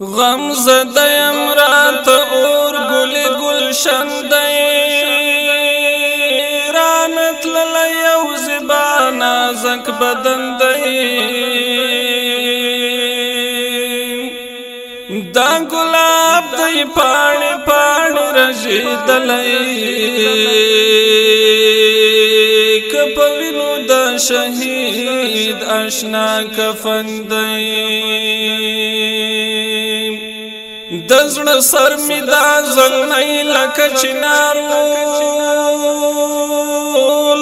غم زده امرات اور گل گلشن دی رانت لیو زبانا زک بدن دی دا گلاب دی پانی پانی رجی دلی کپوینو دا شهید اشنا کفن دی د زړه سر می دا زنګ نه لکه چنارو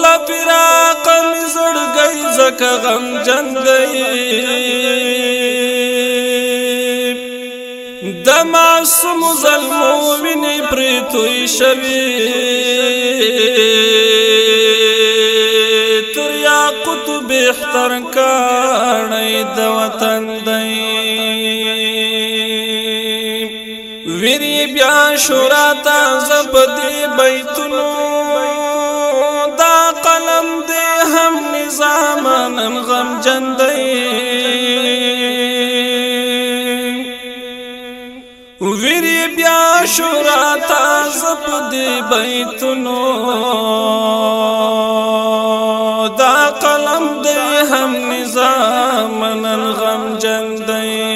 لا فراق می زړ گئی زکه غم جن گئی د معصوم ظلمو ویني پریتوي شوي تر یا قطب احتر کانه د وطن دی ویری بیا شورا تا زبد بیتونو دا قلم دې هم نظام نن غم جندې ویری بیا شورا تا زبد بیتونو دا قلم دې هم نظام نن غم جندې